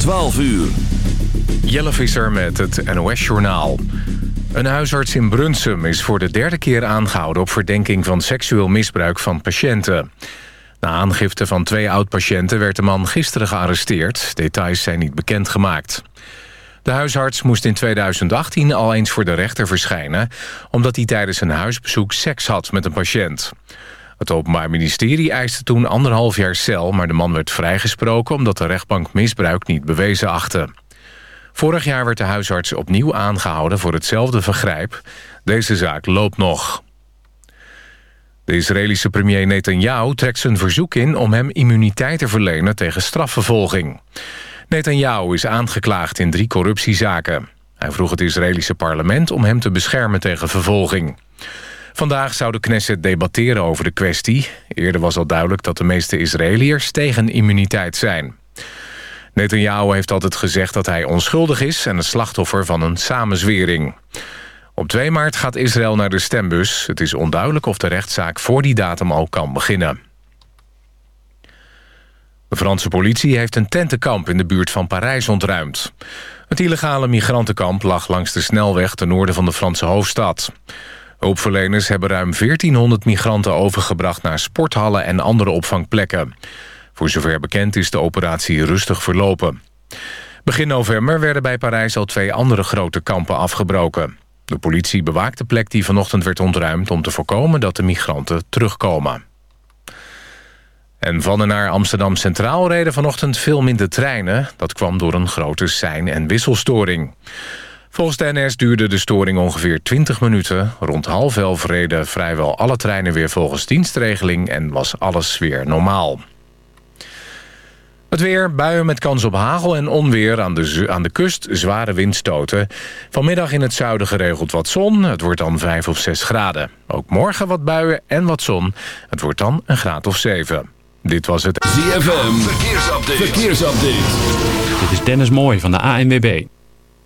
12 uur. Jelle Visser met het NOS-journaal. Een huisarts in Brunsum is voor de derde keer aangehouden... op verdenking van seksueel misbruik van patiënten. Na aangifte van twee oud-patiënten werd de man gisteren gearresteerd. Details zijn niet bekendgemaakt. De huisarts moest in 2018 al eens voor de rechter verschijnen... omdat hij tijdens een huisbezoek seks had met een patiënt. Het Openbaar Ministerie eiste toen anderhalf jaar cel... maar de man werd vrijgesproken omdat de rechtbank misbruik niet bewezen achtte. Vorig jaar werd de huisarts opnieuw aangehouden voor hetzelfde vergrijp. Deze zaak loopt nog. De Israëlische premier Netanyahu trekt zijn verzoek in... om hem immuniteit te verlenen tegen strafvervolging. Netanyahu is aangeklaagd in drie corruptiezaken. Hij vroeg het Israëlische parlement om hem te beschermen tegen vervolging. Vandaag zou de Knesset debatteren over de kwestie. Eerder was al duidelijk dat de meeste Israëliërs tegen immuniteit zijn. Netanyahu heeft altijd gezegd dat hij onschuldig is... en het slachtoffer van een samenzwering. Op 2 maart gaat Israël naar de stembus. Het is onduidelijk of de rechtszaak voor die datum al kan beginnen. De Franse politie heeft een tentenkamp in de buurt van Parijs ontruimd. Het illegale migrantenkamp lag langs de snelweg ten noorden van de Franse hoofdstad. Hulpverleners hebben ruim 1400 migranten overgebracht naar sporthallen en andere opvangplekken. Voor zover bekend is de operatie rustig verlopen. Begin november werden bij Parijs al twee andere grote kampen afgebroken. De politie bewaakt de plek die vanochtend werd ontruimd... om te voorkomen dat de migranten terugkomen. En van en naar Amsterdam Centraal reden vanochtend veel minder treinen. Dat kwam door een grote sein- en wisselstoring. Volgens de NS duurde de storing ongeveer 20 minuten. Rond half elf reden vrijwel alle treinen weer volgens dienstregeling... en was alles weer normaal. Het weer, buien met kans op hagel en onweer aan de, aan de kust, zware windstoten. Vanmiddag in het zuiden geregeld wat zon, het wordt dan 5 of 6 graden. Ook morgen wat buien en wat zon, het wordt dan een graad of 7. Dit was het ZFM, verkeersupdate. verkeersupdate. Dit is Dennis Mooi van de ANWB.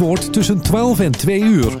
Tussen 12 en 2 uur.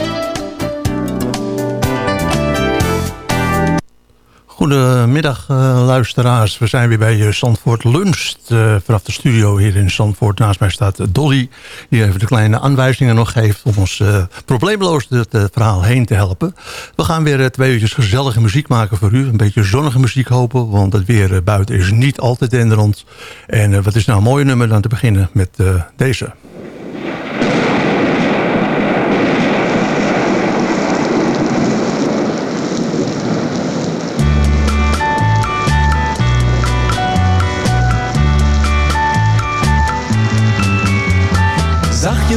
Goedemiddag uh, luisteraars. We zijn weer bij uh, Zandvoort Lunch. Uh, vanaf de studio hier in Zandvoort. Naast mij staat Dolly. Die even de kleine aanwijzingen nog geeft. Om ons probleemloos het verhaal heen te helpen. We gaan weer twee uurtjes gezellige muziek maken voor u. Een beetje zonnige muziek hopen. Want het weer buiten is niet altijd denderend. En wat is nou een mooie nummer dan te beginnen met deze.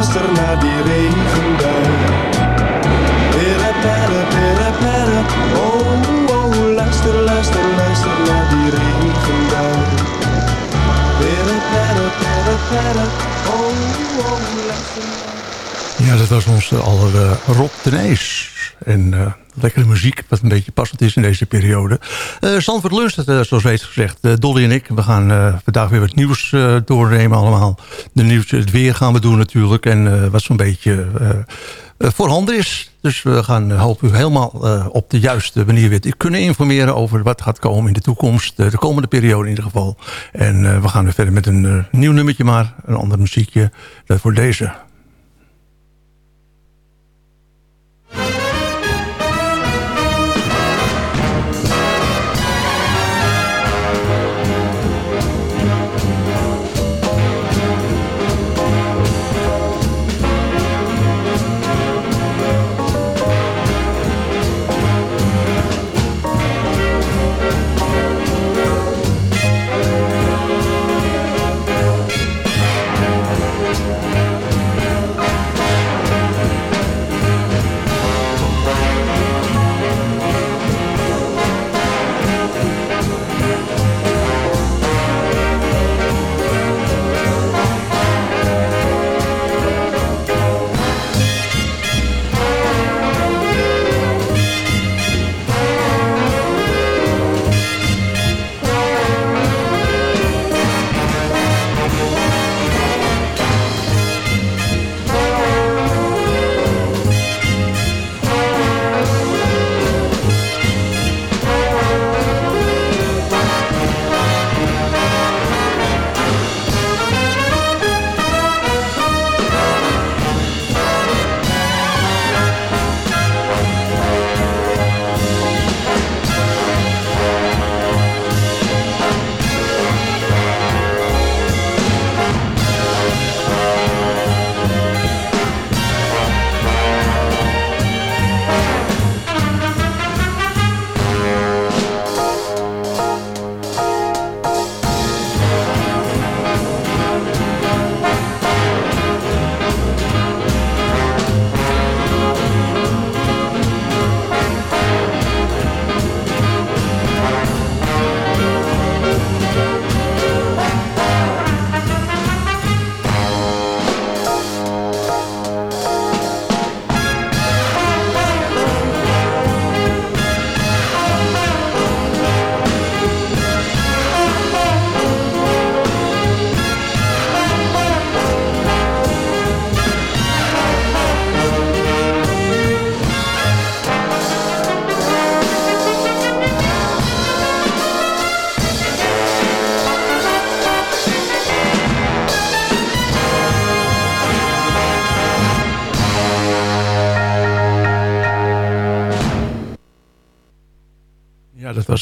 luister naar die regenbui. Pere, pere, pere, pere, oh, oh, luister, luister, luister naar die regenbui. Pere, pere, pere, pere, oh, oh, luister Ja, dat was ons aller uh, Rob de Nijs. En uh, lekkere muziek, wat een beetje passend is in deze periode. Uh, Zandvoort Lunch, uh, zoals weet gezegd. Uh, Dolly en ik, we gaan vandaag weer wat nieuws doornemen allemaal. De nieuws, het weer gaan we doen natuurlijk. En wat zo'n beetje voorhanden is. Dus we gaan hopen u helemaal op de juiste manier weer kunnen informeren... over wat gaat komen in de toekomst. de komende periode in ieder geval. En we gaan weer verder met een nieuw nummertje maar. Een ander muziekje voor deze.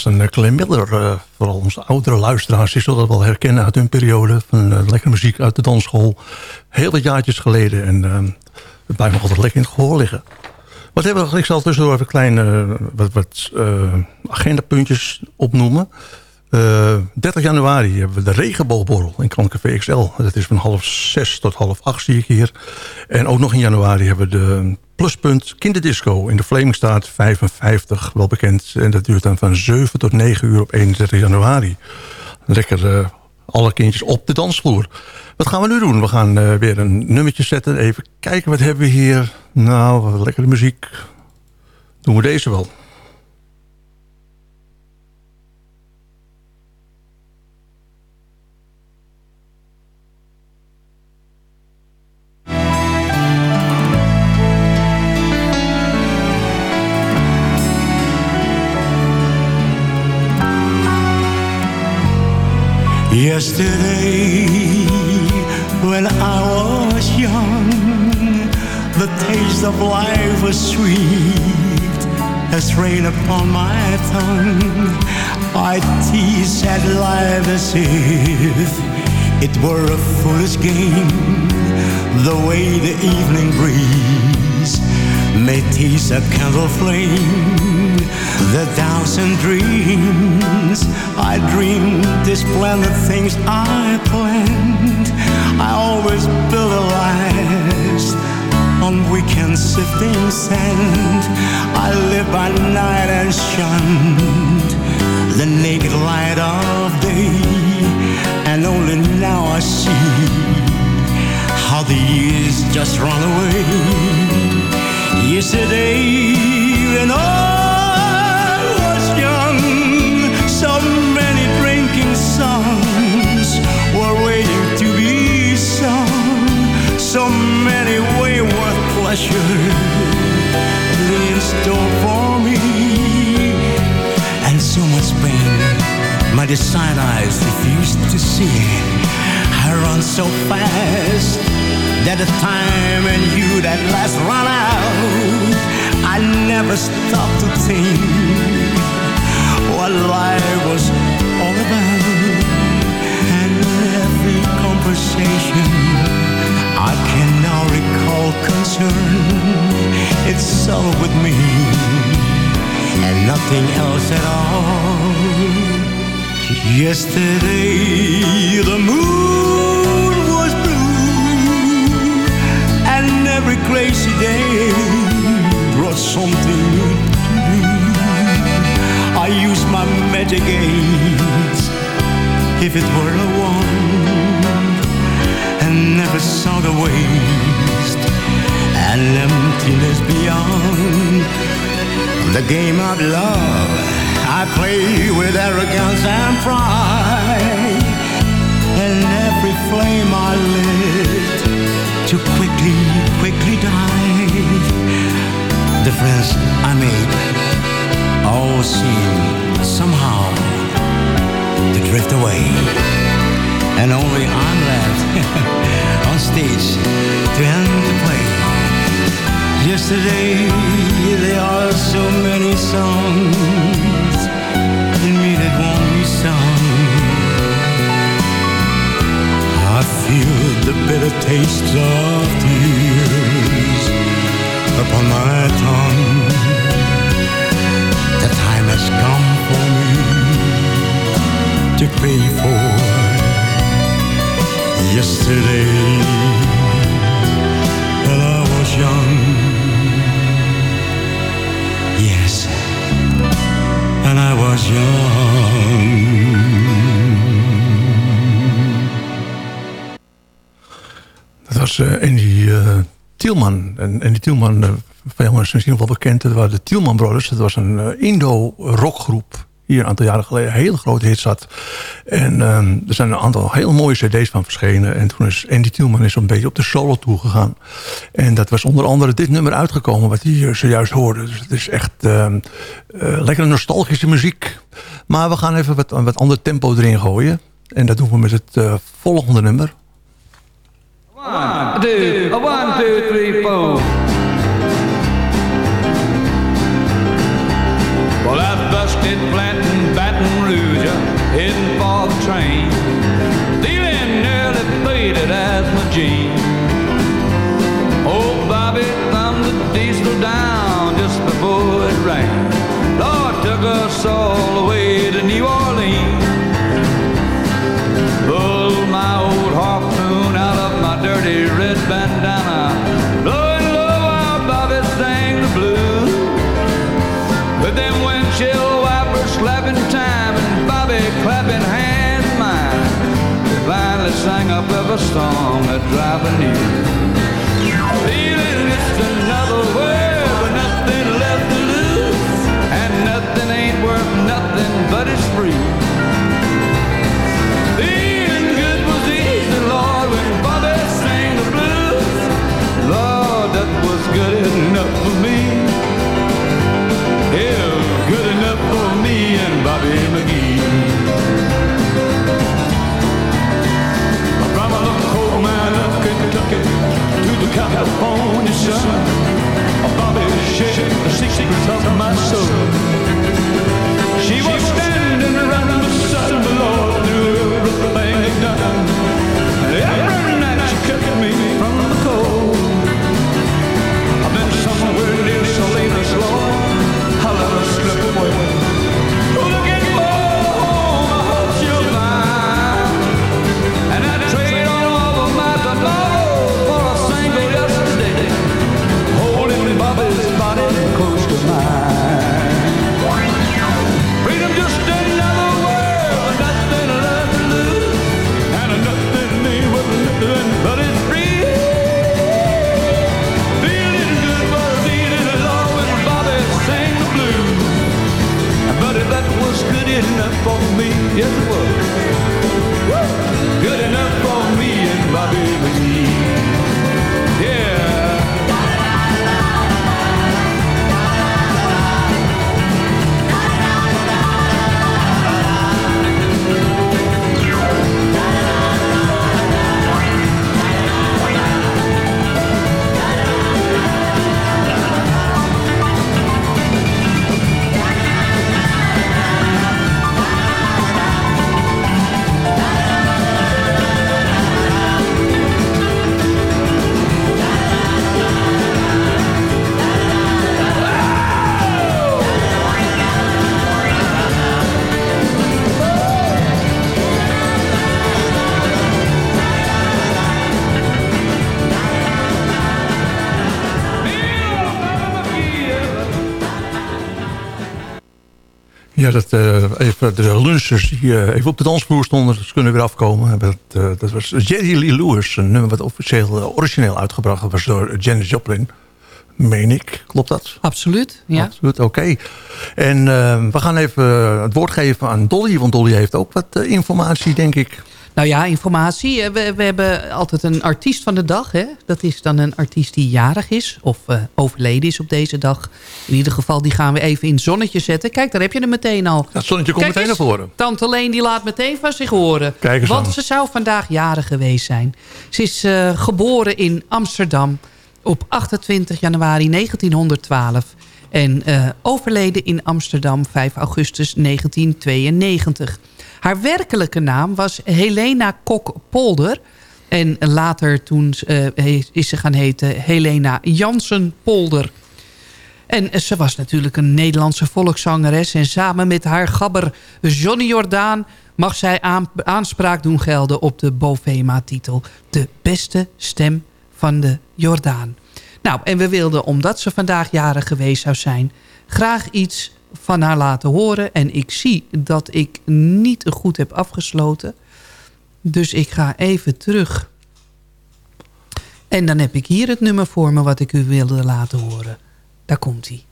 Was een Clem Miller. Uh, vooral onze oudere luisteraars die zullen dat wel herkennen uit hun periode. Van uh, lekkere muziek uit de dansschool. Heel wat jaartjes geleden. En uh, het blijft nog altijd lekker in het gehoor liggen. Wat hebben we? Ik zal tussendoor even kleine wat, wat agendapuntjes opnoemen. 30 januari hebben we de regenboogborrel in Krantcafé XL. Dat is van half zes tot half acht zie ik hier. En ook nog in januari hebben we de Pluspunt Kinderdisco in de Vlemingstraat 55, wel bekend. En dat duurt dan van 7 tot 9 uur op 31 januari. Lekker uh, alle kindjes op de dansvloer. Wat gaan we nu doen? We gaan uh, weer een nummertje zetten. Even kijken, wat hebben we hier? Nou, lekkere muziek. Doen we deze wel. Yesterday, when I was young, the taste of life was sweet as rain upon my tongue. I teased at life as if it were a foolish game. The way the evening breeze may tease a candle flame. The doubts and dreams I dreamed, the splendid things I planned. I always built a last on weekend sifting sand. I lived by night and shunned the naked light of day. And only now I see how the years just run away. Yesterday, and I pleasures in store for me, and so much pain my desired eyes refused to see. I run so fast that the time and you that last run out. I never stop to think what life was all about. And every conversation I can now recall concern. It's all with me and nothing else at all. Yesterday the moon was blue And every crazy day brought something new to I used my magic if it were a And never saw the waste. And emptiness beyond The game of love. I play with arrogance and pride. And every flame I lit To quickly, quickly die. The friends I made All seem somehow To drift away And only I'm left On stage to end the play Yesterday there are so many songs in me that won't be sung. I feel the bitter taste of tears upon my tongue. The time has come for me to pay for yesterday when I was young. Yes, and I was young. Dat was uh, Andy uh, Tielman. En Andy Tielman, uh, van jou is misschien wel bekend. Dat waren de Tielman Brothers. Dat was een Indo-rockgroep hier een aantal jaren geleden een hele grote hit zat. En um, er zijn een aantal hele mooie cd's van verschenen. En toen is Andy Tielman is een beetje op de solo toe gegaan. En dat was onder andere dit nummer uitgekomen... wat hij zojuist hoorde. Dus het is echt uh, uh, lekker nostalgische muziek. Maar we gaan even wat, wat ander tempo erin gooien. En dat doen we met het uh, volgende nummer. One, two, one, two, three, four. busted flat in Baton Rouge, uh, heading for the train. Feeling nearly faded as my jeans. Old Bobby thumbed the diesel down just before it rained. Lord took us all the way to New Orleans. Pulled my old harpoon out of my dirty red bandana up with a storm that's driving you Ja, dat, eh, even de lunchers die uh, even op de dansvloer stonden, dat kunnen weer afkomen. Dat, uh, dat was Jerry Lee Lewis, een nummer wat officieel origineel uitgebracht was door Janis Joplin. Meen ik, klopt dat? Absoluut, ja. Absoluut, oké. En we gaan even het woord geven aan Dolly, want Dolly heeft ook wat informatie, denk ik. Nou ja, informatie. We, we hebben altijd een artiest van de dag. Hè? Dat is dan een artiest die jarig is of uh, overleden is op deze dag. In ieder geval, die gaan we even in het zonnetje zetten. Kijk, daar heb je hem meteen al. Het zonnetje komt Kijk meteen eens, naar voren. Tante Leen die laat meteen van zich horen. Kijk eens want aan. ze zou vandaag jarig geweest zijn. Ze is uh, geboren in Amsterdam op 28 januari 1912. En uh, overleden in Amsterdam 5 augustus 1992. Haar werkelijke naam was Helena Kok-Polder. En later toen uh, is ze gaan heten Helena Jansen-Polder. En ze was natuurlijk een Nederlandse volkszangeres. En samen met haar gabber Johnny Jordaan... mag zij aan, aanspraak doen gelden op de Bovema-titel. De beste stem van de Jordaan. Nou, en we wilden, omdat ze vandaag jarig geweest zou zijn... graag iets van haar laten horen. En ik zie dat ik niet goed heb afgesloten. Dus ik ga even terug. En dan heb ik hier het nummer voor me wat ik u wilde laten horen. Daar komt hij.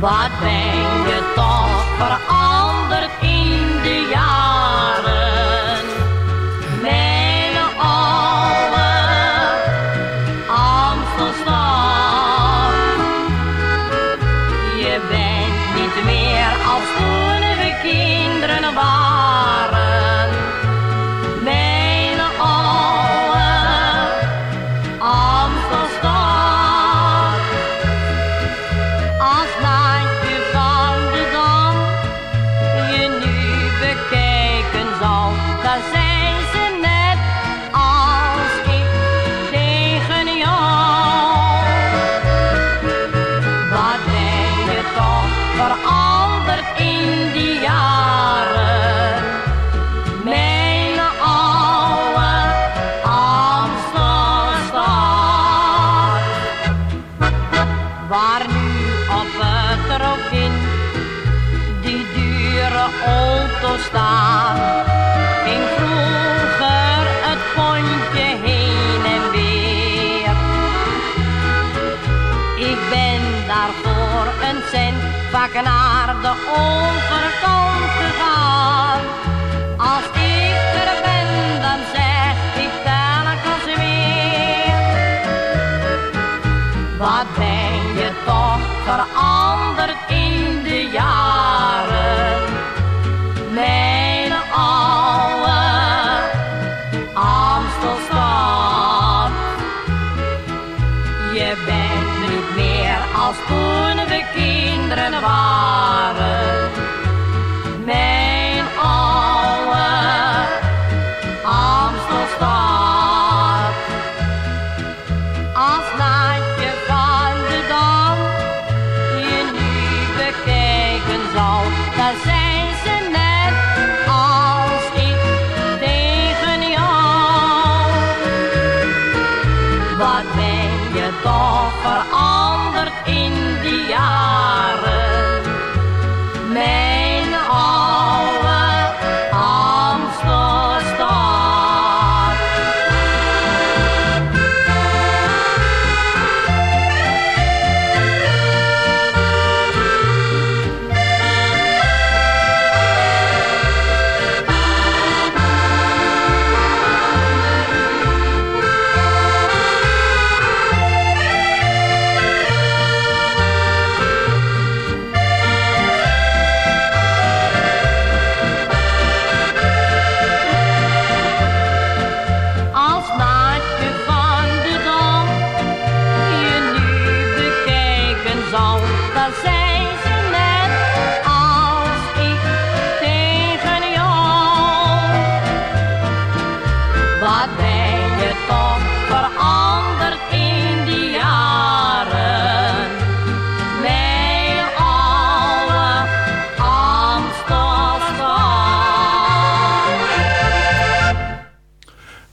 Wat ben je toch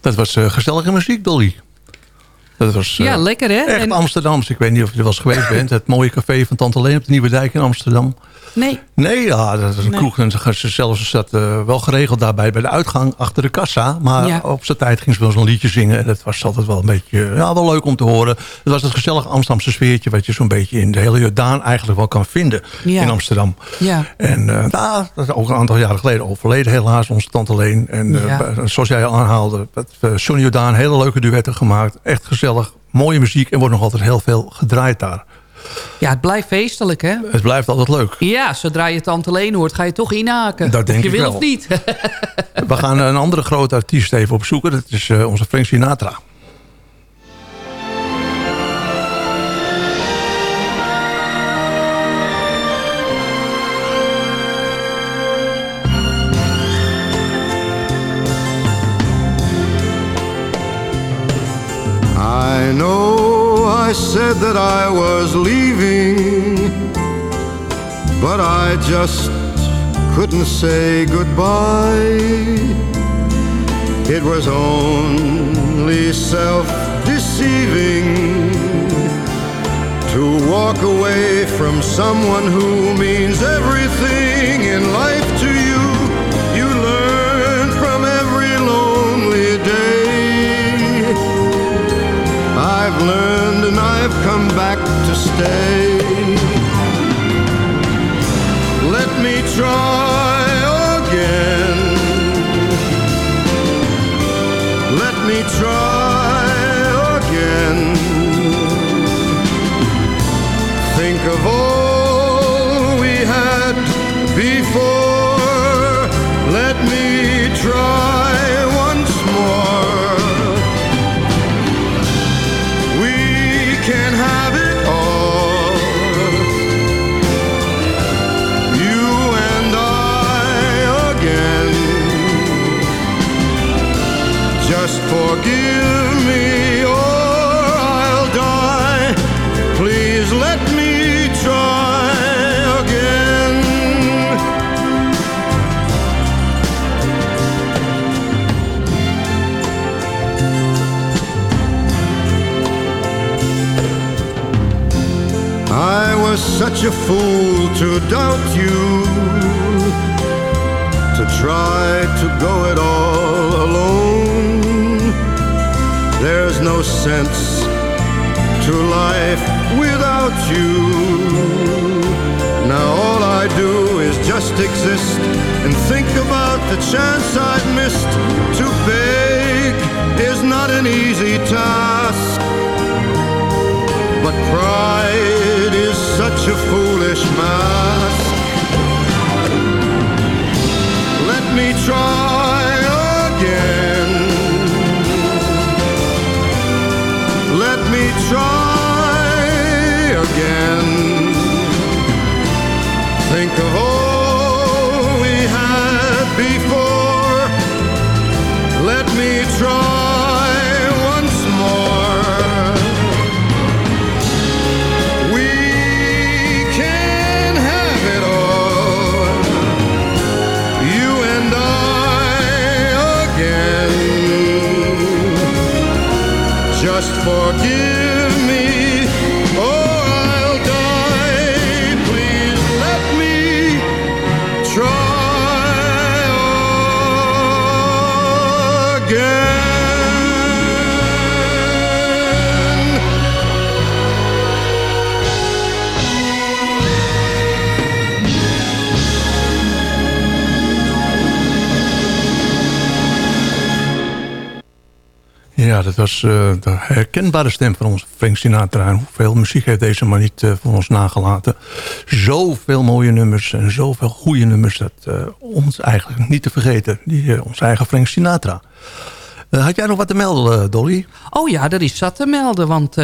Dat was eh, gezellige muziek, Dolly. Dat was eh, Ja, lekker, hè? echt En- Amsterdams. Ik weet niet of je er wel eens geweest bent. Het mooie café van Tante Leen op de Nieuwe Dijk in Amsterdam. Nee. Nee, ja, dat is een Nee. kroeg. En ze ze zelfs zat eh, wel geregeld daarbij bij de uitgang achter de kassa. Maar Ja. op zijn tijd ging ze wel zo'n liedje zingen. En dat was altijd wel een beetje ja, wel leuk om te horen. Het was het gezellig Amsterdamse sfeertje... wat je zo'n beetje in de hele Jordaan eigenlijk wel kan vinden Ja. in Amsterdam. Ja. En nou, dat is ook een aantal jaren geleden overleden helaas, onze tante Leen. En Ja. zoals jij al aanhaalde, met uh, Johnny Jordaan hele leuke duetten gemaakt. Echt gezellig, mooie muziek en wordt nog altijd heel veel gedraaid daar. Ja, het blijft feestelijk, hè? Het blijft altijd leuk. Ja, zodra je Tante Leen hoort, ga je toch inhaken. Dat denk je ik wil wel. of niet. We gaan een andere grote artiest even opzoeken. Dat is eh, onze Frank Sinatra. I know I said that I was leaving, but I just couldn't say goodbye. It was only self deceiving to walk away from someone who means everything in life to I've learned and I've come back to stay. Let me try again. Let me try again. Think of all we had before. Forgive me or I'll die. Please let me try again. I was such a fool to doubt you, to try to go it all alone. There's no sense to life without you, Now all I do is just exist and think about the chance I've missed. To beg is not an easy task, but pride is such a foolish mask. Let me try try again. Think of all we had before. Let me try once more. We can have it all. You and I again. Just forgive Ja, dat was eh, de herkenbare stem van onze Frank Sinatra. En hoeveel muziek heeft deze man niet eh, voor ons nagelaten. Zoveel mooie nummers en zoveel goede nummers. Dat eh, ons eigenlijk niet te vergeten. Die, onze eigen Frank Sinatra. Had jij nog wat te melden, Dolly? Oh ja, er is zat te melden. Want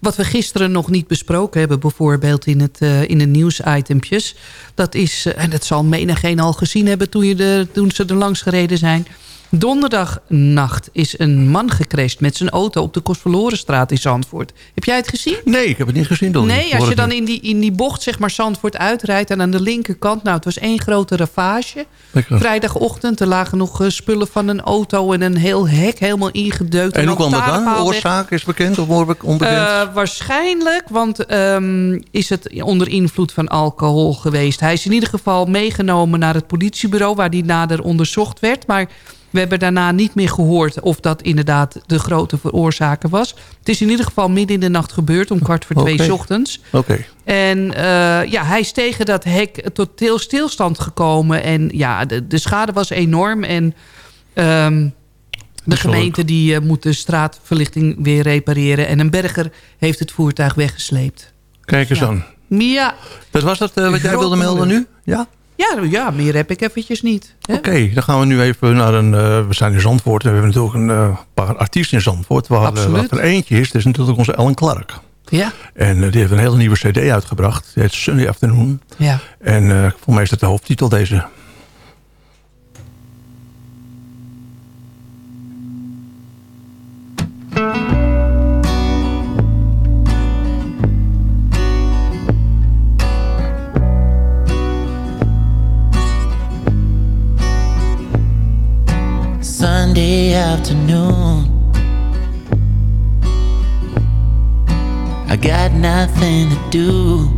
wat we gisteren nog niet besproken hebben... bijvoorbeeld in, het, in de nieuwsitempjes... dat is, en dat zal menigeen al gezien hebben toen, je de, toen ze er langs gereden zijn... Donderdagnacht is een man gecrashed met zijn auto op de Kostverlorenstraat in Zandvoort. Heb jij het gezien? Nee, ik heb het niet gezien, Dolly. Nee, als je dan in die, in die bocht zeg maar Zandvoort uitrijdt... en aan de linkerkant, nou het was één grote ravage. Lekker. Vrijdagochtend, er lagen nog eh, spullen van een auto... en een heel hek helemaal ingedeukt. En een hoe kwam dat aan? Oorzaak is bekend of onbe- onbekend? Eh, waarschijnlijk, want ehm, is het onder invloed van alcohol geweest. Hij is in ieder geval meegenomen naar het politiebureau... waar hij nader onderzocht werd. Maar we hebben daarna niet meer gehoord of dat inderdaad de grote veroorzaker was. Het is in ieder geval midden in de nacht gebeurd, om kwart voor twee Oké. 's ochtends. Oké. En eh, ja, hij is tegen dat hek tot heel stilstand gekomen. En ja, de, de schade was enorm. En ehm, de gemeente die eh, moet de straatverlichting weer repareren. En een berger heeft het voertuig weggesleept. Kijk eens aan. Ja, Dat was dat eh, wat jij wilde melden nu? Ja? Ja, ja meer heb ik eventjes niet. Oké, dan gaan we nu even naar een... eh, we zijn in Zandvoort en we hebben natuurlijk een eh, paar artiesten in Zandvoort. Waar, Absoluut. wat er eentje is, dat is natuurlijk onze Ellen Clark. Ja, En eh, die heeft een hele nieuwe cd uitgebracht. Die heet Sunday Afternoon. ja. En voor mij is dat de hoofdtitel deze. Sunday afternoon. I got nothing to do.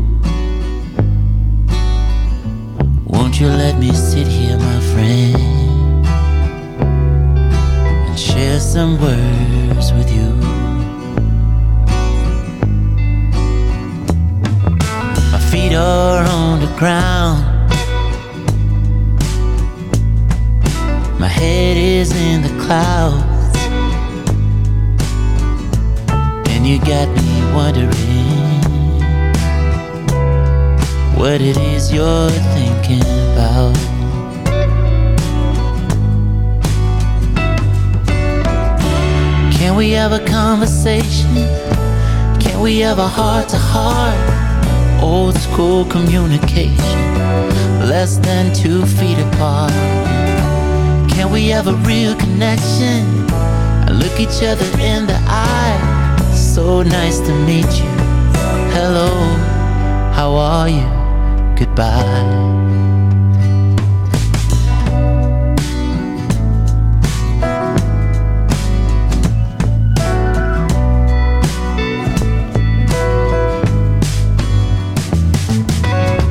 Won't you let me sit here, my friend, and share some words with you? My feet are on the ground. My head is in the clouds, and you got me wondering what it is you're thinking about. Can we have a conversation? Can we have a heart to heart? Old school communication, less than two feet apart. Can we have a real connection? I look each other in the eye. So nice to meet you. Hello, how are you? Goodbye.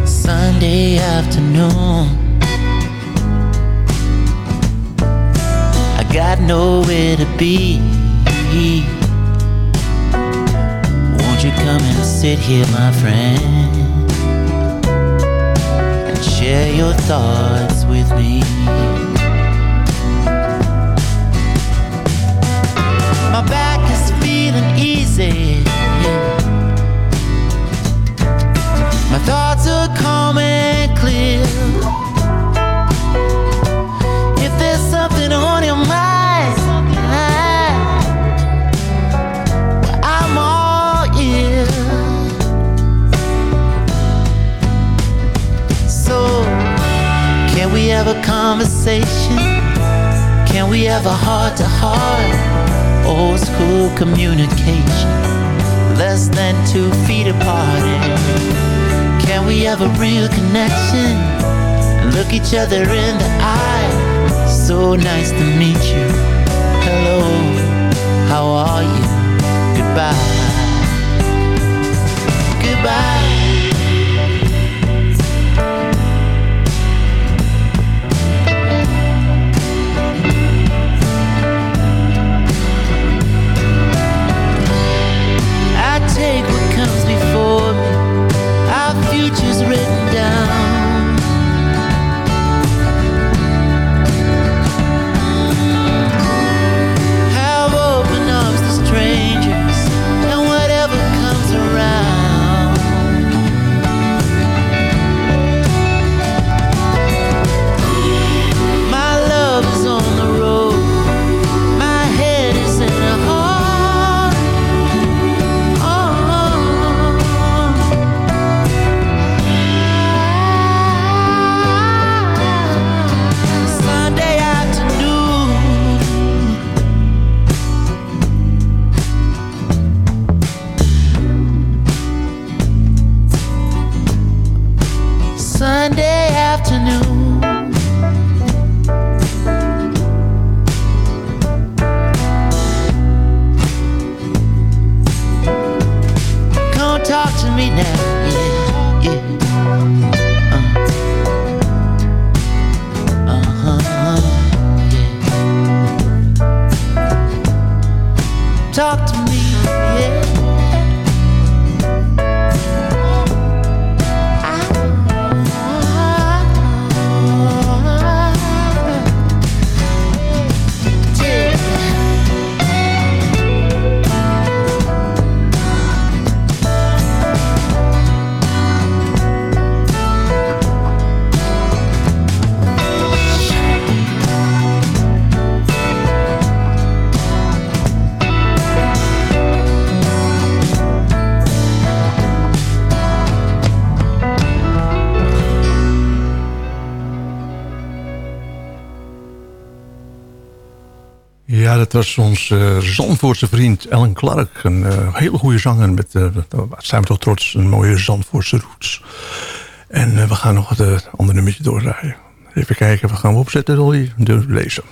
Sunday afternoon. Got nowhere to be. Won't you come and sit here, my friend, and share your thoughts with me. My back is feeling easy. My thoughts are calm have a heart to heart? Old school communication, less than two feet apart. And can we have a real connection? Look each other in the eye. So nice to meet you. Hello, how are you? Goodbye. Dat was ons eh Zandvoortse vriend Ellen Clark. Een eh, hele goede zanger met, eh, zijn we toch trots, een mooie Zandvoortse roots. En we gaan nog het andere nummertje doordraaien. Even kijken, wat gaan we opzetten, Dolly? De lezen.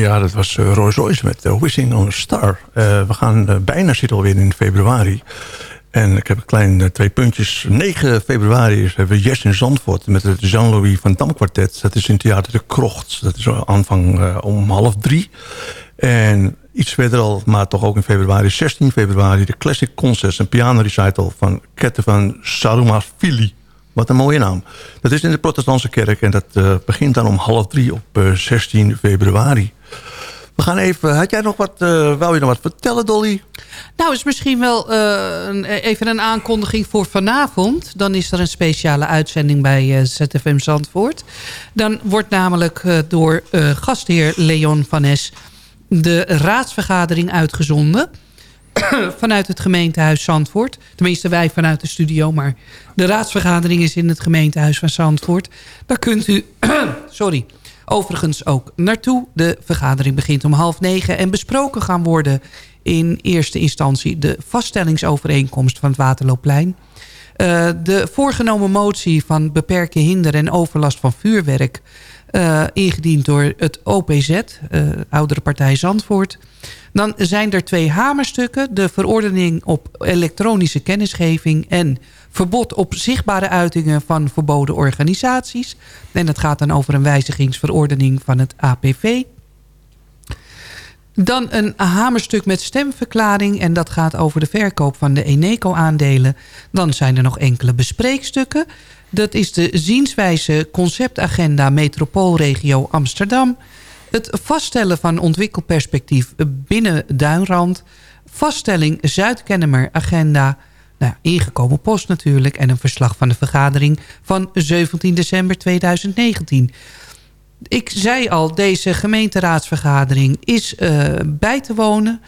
Ja, dat was uh, Royce Royce met uh, Wishing on a Star. Uh, we gaan bijna zitten alweer in februari. En ik heb een klein twee puntjes. 9 februari is, hebben we Jess in Zandvoort... met het Jean-Louis van Dam kwartet. Dat is in Theater de Krocht. Dat is aanvang om half drie. En iets verder al, maar toch ook in februari... 16 februari, de Classic Concerts... een pianorecital van Kette van Saruma Fili. Wat een mooie naam. Dat is in de protestantse kerk en dat begint dan om half drie op uh, 16 februari. We gaan even, had jij nog wat, uh, wou je nog wat vertellen Dolly? Nou, is misschien wel een, even een aankondiging voor vanavond. Dan is er een speciale uitzending bij ZFM Zandvoort. Dan wordt namelijk door gastheer Leon van Es de raadsvergadering uitgezonden vanuit het gemeentehuis Zandvoort. Tenminste, wij vanuit de studio, maar de raadsvergadering is in het gemeentehuis van Zandvoort. Daar kunt u, sorry, overigens ook naartoe. De vergadering begint om half negen en besproken gaan worden in eerste instantie de vaststellingsovereenkomst van het Waterloopplein. Uh, de voorgenomen motie van beperken hinder en overlast van vuurwerk... Uh, ingediend door het OPZ, uh, Oudere Partij Zandvoort... Dan zijn er twee hamerstukken. De verordening op elektronische kennisgeving... en verbod op zichtbare uitingen van verboden organisaties. En het gaat dan over een wijzigingsverordening van het APV. Dan een hamerstuk met stemverklaring. En dat gaat over de verkoop van de Eneco-aandelen. Dan zijn er nog enkele bespreekstukken. Dat is de zienswijze conceptagenda Metropoolregio Amsterdam het vaststellen van ontwikkelperspectief binnen Duinrand... vaststelling Zuid-Kennemer agenda... Nou, ingekomen post natuurlijk... en een verslag van de vergadering van 17 december 2019. Ik zei al, deze gemeenteraadsvergadering is uh, bij te wonen.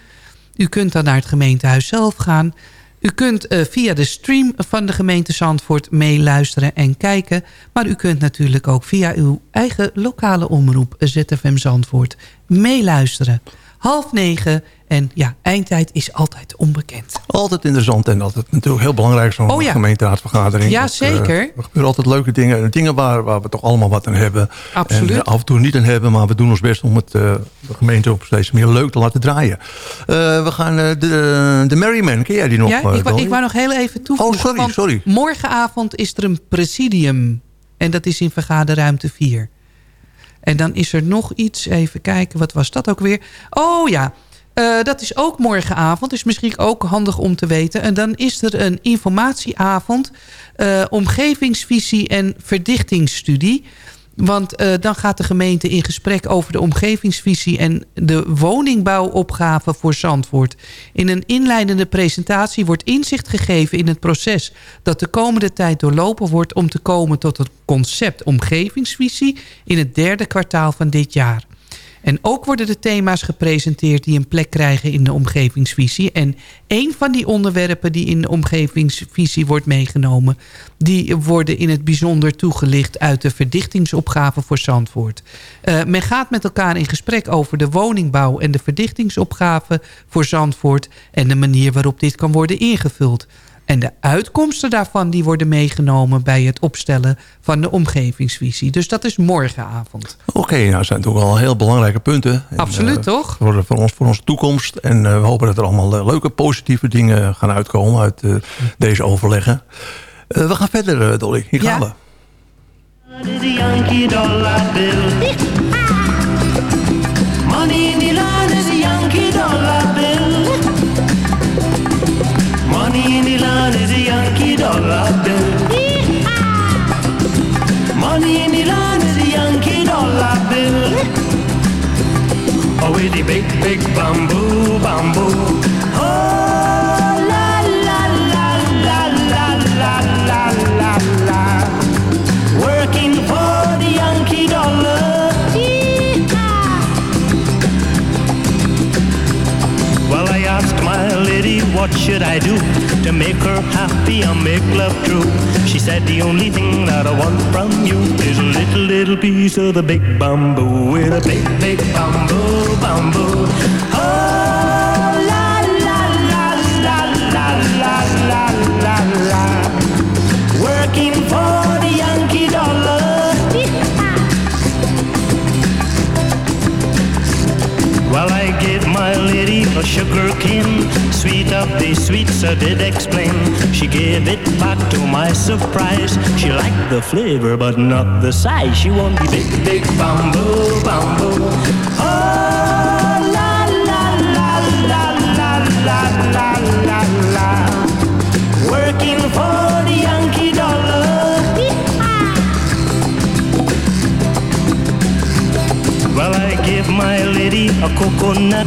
U kunt dan naar het gemeentehuis zelf gaan... U kunt uh, via de stream van de gemeente Zandvoort meeluisteren en kijken. Maar u kunt natuurlijk ook via uw eigen lokale omroep ZFM Zandvoort meeluisteren. Half negen en ja, eindtijd is altijd onbekend. Altijd interessant en altijd natuurlijk heel belangrijk zo'n oh ja. gemeenteraadsvergadering. Ja, dat, zeker. Uh, er gebeuren altijd leuke dingen. Dingen waar, waar we toch allemaal wat aan hebben. Absoluut. En uh, af en toe niet aan hebben, maar we doen ons best om het, uh, de gemeente op steeds meer leuk te laten draaien. we gaan de, de Merryman, ken jij die nog? Ja, ik, wou, ik wou nog heel even toevoegen. Oh, sorry, sorry. Morgenavond is er een presidium. En dat is in vergaderruimte 4. En dan is er nog iets, even kijken, wat was dat ook weer? Oh ja, uh, dat is ook morgenavond, is misschien ook handig om te weten. En dan is er een informatieavond, uh, omgevingsvisie en verdichtingsstudie. Want uh, dan gaat de gemeente in gesprek over de omgevingsvisie... en de woningbouwopgave voor Zandvoort. In een inleidende presentatie wordt inzicht gegeven in het proces... dat de komende tijd doorlopen wordt om te komen tot het concept omgevingsvisie... in het derde kwartaal van dit jaar. En ook worden de thema's gepresenteerd die een plek krijgen in de omgevingsvisie. En een van die onderwerpen die in de omgevingsvisie wordt meegenomen... die worden in het bijzonder toegelicht uit de verdichtingsopgave voor Zandvoort. Uh, men gaat met elkaar in gesprek over de woningbouw en de verdichtingsopgave voor Zandvoort... en de manier waarop dit kan worden ingevuld. En de uitkomsten daarvan die worden meegenomen bij het opstellen van de omgevingsvisie. Dus dat is morgenavond. Oké, okay, nou zijn toch wel heel belangrijke punten. Absoluut, en, uh, toch? Voor, voor, ons, voor onze toekomst. En uh, we hopen dat er allemaal uh, leuke positieve dingen gaan uitkomen uit deze overleggen. we gaan verder, Dolly. Hier gaan ja. we. Money in the land is a Yankee dollar bill. Oh, with the big, big bamboo, bamboo. What should I do to make her happy and make love true? She said, the only thing that I want from you is a little, little piece of the big bamboo with a big, big bamboo, bamboo. Oh, la, la, la, la, la, la, la, la, la. Working for the Yankee dollar. Well, I gave my lady a sugar cane. Sweet of the sweets, I did explain. She gave it back to my surprise. She liked the flavor, but not the size. She wanted the big, big bamboo, bamboo. Oh, la, la, la, la, la, la, la, la, la. Working for the Yankee dollar. Well, I gave my lady a coconut.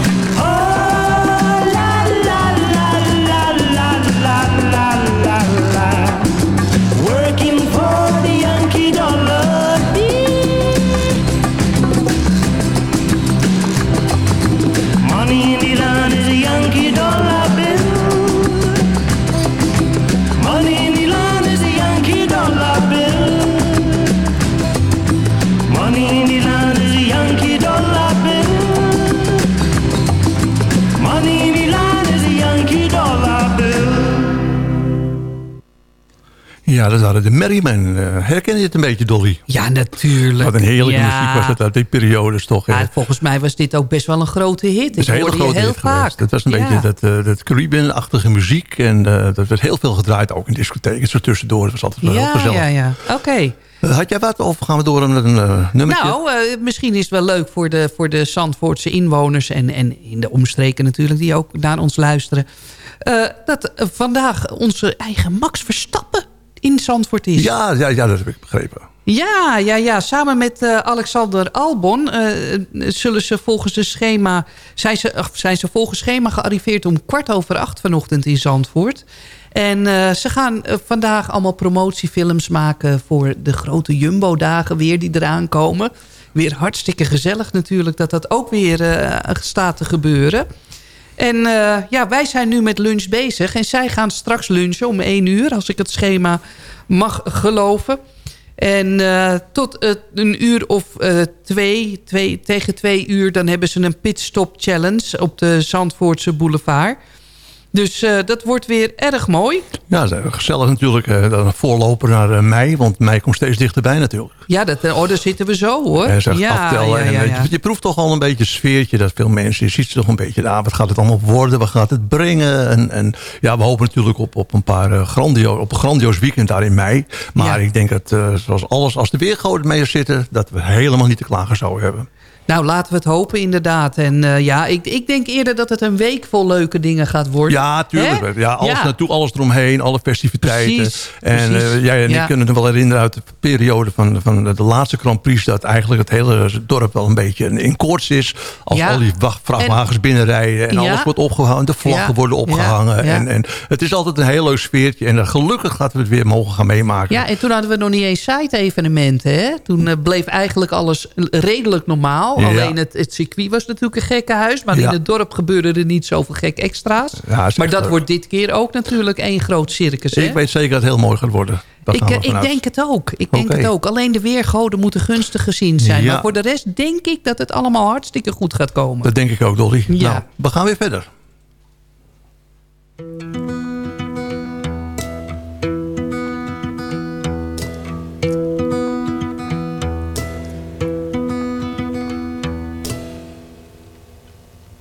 Ja, dat waren de Merrymen. Uh, herken je het een beetje, Dolly? Ja, natuurlijk. Wat een heerlijke Ja. muziek was het uit die periodes toch. Maar volgens mij was dit ook best wel een grote hit. Het is een hele grote heel hit geweest. vaak. Dat was een Ja. beetje dat, eh, dat Caribbean-achtige muziek. En eh, dat werd heel veel gedraaid, ook in discotheken. Zo tussendoor. Dat was altijd wel heel Ja, gezellig. ja, ja. Oké. Eh, had jij wat? Of gaan we door met een eh, nummertje? Nou, eh, misschien is het wel leuk voor de, voor de Zandvoortse inwoners... En, en in de omstreken natuurlijk, die ook naar ons luisteren... eh, dat eh, vandaag onze eigen Max Verstappen in Zandvoort is. Ja, ja, ja, dat heb ik begrepen. Ja, ja, ja. samen met eh, Alexander Albon eh, zullen ze volgens het schema... Zijn ze, zijn ze volgens schema gearriveerd om kwart over acht vanochtend in Zandvoort. En eh, ze gaan vandaag allemaal promotiefilms maken... voor de grote Jumbo-dagen weer die eraan komen. Weer hartstikke gezellig natuurlijk dat dat ook weer staat te gebeuren. En eh, ja, wij zijn nu met lunch bezig. En zij gaan straks lunchen om één uur, als ik het schema mag geloven. En eh, tot een uur of eh, twee, twee, tegen twee uur... dan hebben ze een pitstop challenge op de Zandvoortse boulevard. Dus eh, dat wordt weer erg mooi. Ja, gezellig natuurlijk. een voorloper naar eh, mei. Want mei komt steeds dichterbij natuurlijk. Ja, dat, oh, daar zitten we zo hoor. Ja, aftellen. ja, en. Je, je proeft toch al een beetje het sfeertje dat veel mensen... Je ziet ze toch een beetje, ah, wat gaat het allemaal worden? Wat gaat het brengen? En, en ja, we hopen natuurlijk op, op een paar eh, grandio, op een grandioos weekend daar in mei. Maar ik denk dat, zoals alles, als de weergoden mee zitten... dat we helemaal niet te klagen zouden hebben. Nou, laten we het hopen inderdaad. En eh, ja, ik, ik denk eerder dat het een week vol leuke dingen gaat worden. Ja, tuurlijk. Hè? Ja, alles Ja. naartoe, alles eromheen, alle festiviteiten. Precies, en precies. eh, jij en Ja. ik kunnen het wel herinneren uit de periode van, van de laatste Grand Prix... dat eigenlijk het hele dorp wel een beetje in koorts is. Als Ja. al die vrachtwagens En- binnenrijden en alles wordt opgehangen. De vlaggen worden opgehangen. En, en het is altijd een heel leuk sfeertje. En eh, gelukkig dat we het weer mogen gaan meemaken. Ja, en toen hadden we nog niet eens site-evenementen. Hè? Toen bleef eigenlijk alles redelijk normaal. Alleen het, het circuit was natuurlijk een gekke huis. Maar in het dorp gebeurde er niet zoveel gek extra's. Maar dat leuk. wordt dit keer ook natuurlijk één groot circus. Hè? Ik weet zeker dat het heel mooi gaat worden. Ik, eh, ik denk het ook. Ik denk het ook. Alleen de weergoden moeten gunstig gezien zijn. Ja. Maar voor de rest denk ik dat het allemaal hartstikke goed gaat komen. Dat denk ik ook, Dolly. Ja. Nou, we gaan weer verder.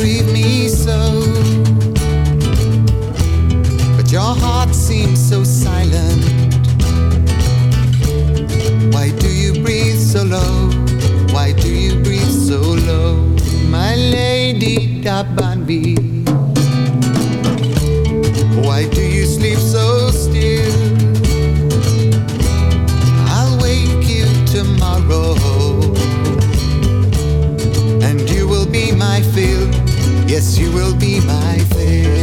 Grieve me so? But your heart seems so silent. Why do you breathe so low? Why do you breathe so low? My lady D'Abanville. Yes, you will be my fill.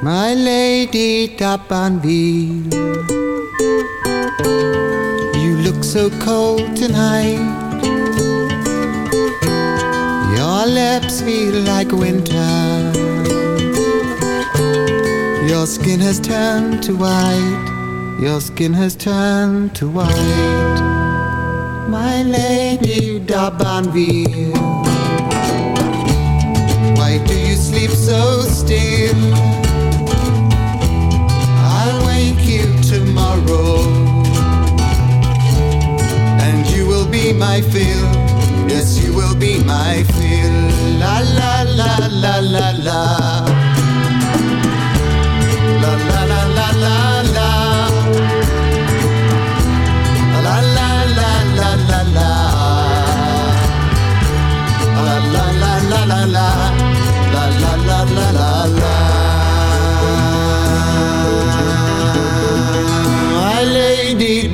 My lady D'Abanville. You look so cold tonight. Your lips feel like winter. Your skin has turned to white. Your skin has turned to white. My lady D'Abanville. Why do you sleep so still? I'll wake you tomorrow and you will be my fill. Yes, you will be my fill. La la la la la la.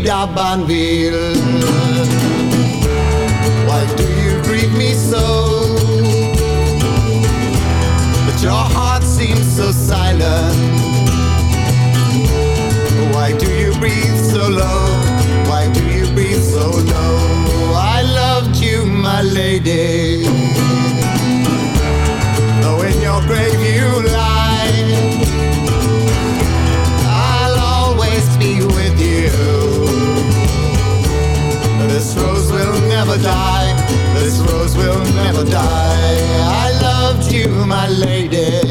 D'Abanville. Why do you grieve me so? But your heart seems so silent. Why do you breathe so low? Why do you breathe so low? I loved you, my lady. You lie, I'll always be with you. This rose will never die. This rose will never die. I loved you, my lady.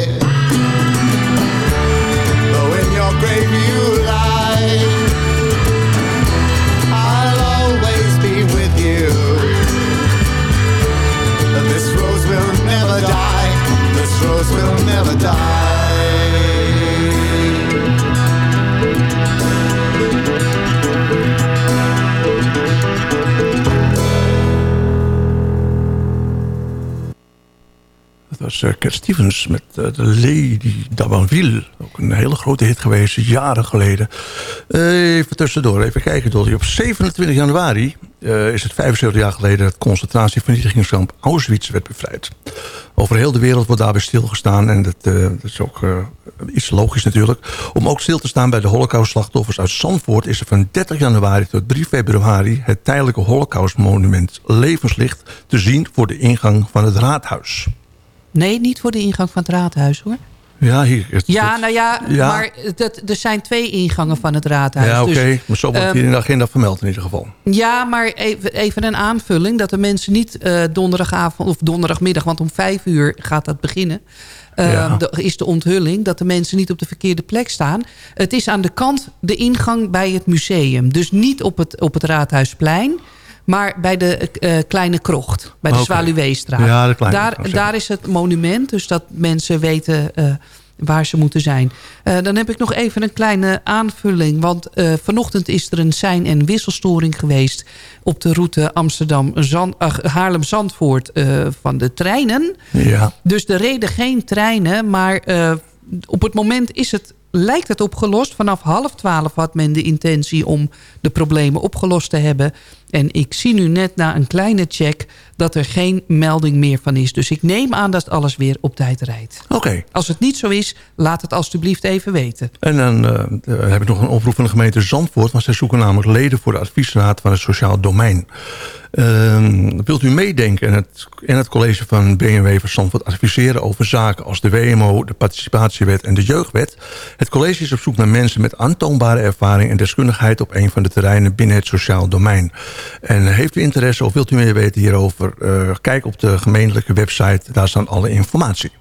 Was eh, Stevens met eh, de Lady d'Abanville. Ook een hele grote hit geweest, jaren geleden. Eh, even tussendoor, even kijken Dolly. Op 27 januari eh, is het 75 jaar geleden... dat concentratievernietigingskamp Auschwitz werd bevrijd. Over heel de wereld wordt daarbij stilgestaan. En dat, eh, is ook eh, iets logisch natuurlijk. Om ook stil te staan bij de holocaustslachtoffers uit Zandvoort... is er van 30 januari tot 3 februari... het tijdelijke holocaustmonument Levenslicht... te zien voor de ingang van het raadhuis. Nee, niet voor de ingang van het raadhuis hoor. Ja, hier. Het, Ja, het- nou ja, Ja. maar dat, er zijn twee ingangen van het raadhuis. ja, oké. Dus, maar zo wordt het ehm, hier in de agenda vermeld in ieder geval. Ja, maar even, even een aanvulling. Dat de mensen niet eh, donderdagavond of donderdagmiddag... want om vijf uur gaat dat beginnen... eh, Ja. de- is de onthulling dat de mensen niet op de verkeerde plek staan. Het is aan de kant de ingang bij het museum. Dus niet op het, op het Raadhuisplein... maar bij de eh, Kleine Krocht, bij de Oké. Zwaluweestraat. Ja, de Kleine daar, Krocht, ja. daar is het monument, dus dat mensen weten... eh, waar ze moeten zijn. Eh, dan heb ik nog even een kleine aanvulling. Want vanochtend is er een sein- en wisselstoring geweest... op de route Haarlem-Zandvoort eh, van de treinen. Ja. Dus er reden geen treinen, maar op het moment is het, lijkt het opgelost. Vanaf half twaalf had men de intentie om de problemen opgelost te hebben. En ik zie nu net na een kleine check dat er geen melding meer van is. Dus ik neem aan dat alles weer op tijd rijdt. Oké. Als het niet zo is, laat het alstublieft even weten. En dan uh, heb ik nog een oproep van de gemeente Zandvoort... want zij zoeken namelijk leden voor de adviesraad van het sociaal domein. Uh, wilt u meedenken en het, en het college van BMW van Zandvoort adviseren over zaken als de WMO, de participatiewet en de jeugdwet? Het college is op zoek naar mensen met aantoonbare ervaring en deskundigheid op een van de terreinen binnen het sociaal domein. En heeft u interesse of wilt u meer weten hierover? Uh, kijk op de gemeentelijke website, daar staan alle informatie.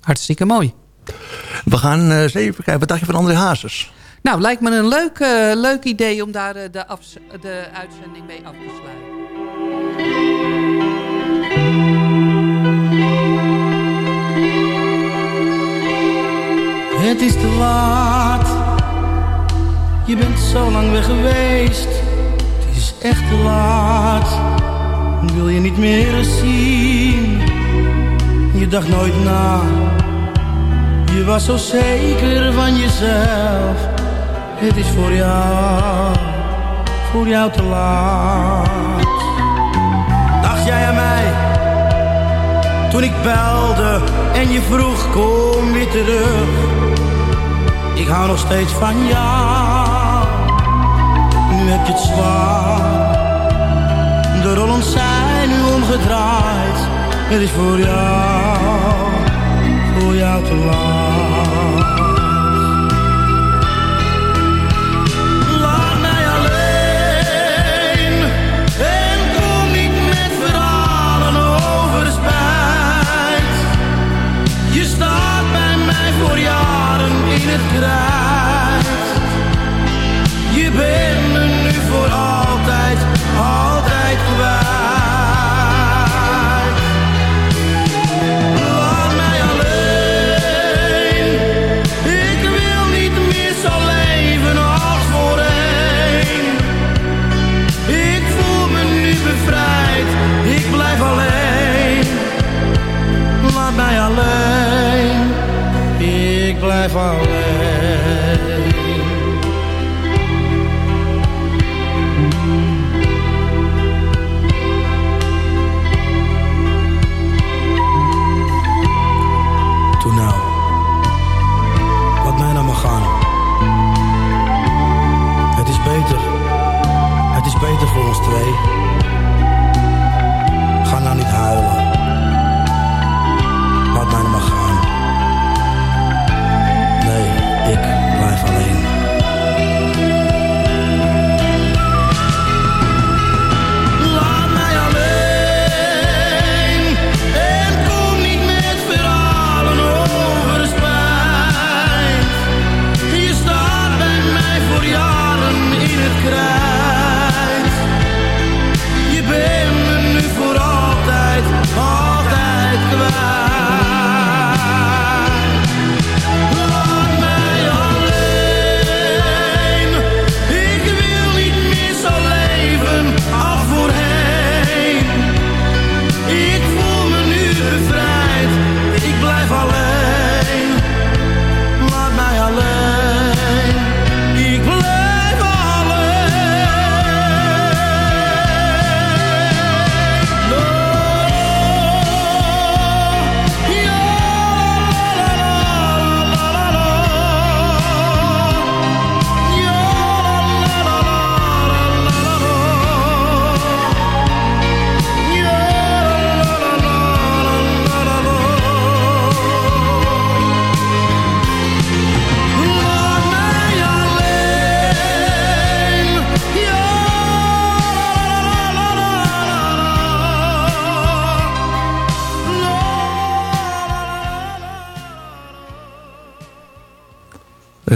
Hartstikke mooi. We gaan uh, eens even kijken, wat dacht je van André Hazes? Nou, lijkt me een leuk, uh, leuk idee om daar de, de uitzending mee af te sluiten. Het is te laat, je bent zo lang weg geweest. Echt te laat, wil je niet meer zien. Je dacht nooit na, je was zo zeker van jezelf. Het is voor jou, voor jou te laat. Dacht jij aan mij, toen ik belde en je vroeg kom weer terug ik hou nog steeds van jou. Heb je het zwaar. De rollen zijn nu omgedraaid. Het is voor jou, voor jou te laat.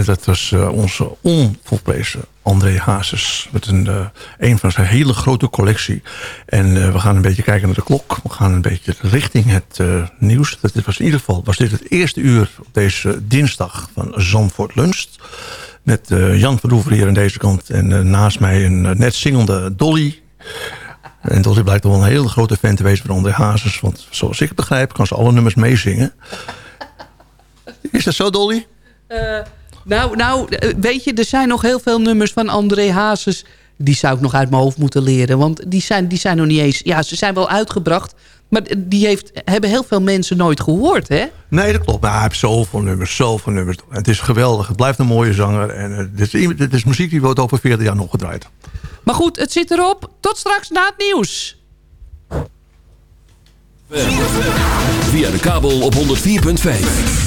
Dat was uh, onze onvolprezen André Hazes. Met een, uh, een van zijn hele grote collectie. En uh, we gaan een beetje kijken naar de klok. We gaan een beetje richting het nieuws. Dat was in ieder geval was dit het eerste uur op deze dinsdag van Zandvoort Lunch. Met Jan van hier aan deze kant. En naast mij een net zingende Dolly. En Dolly blijkt wel een hele grote fan te wezen van André Hazes. Want zoals ik begrijp kan ze alle nummers meezingen. Is dat zo Dolly? Nou, nou, weet je, er zijn nog heel veel nummers van André Hazes... die zou ik nog uit mijn hoofd moeten leren. Want die zijn, die zijn nog niet eens... Ja, ze zijn wel uitgebracht. Maar die heeft, hebben heel veel mensen nooit gehoord, hè? Nee, dat klopt. Maar hij heeft zoveel nummers, zoveel nummers. Het is geweldig. Het blijft een mooie zanger. En uh, dit, is, dit is muziek die wordt over 40 jaar nog gedraaid. Maar goed, het zit erop. Tot straks na het nieuws. Via de kabel op 104.5.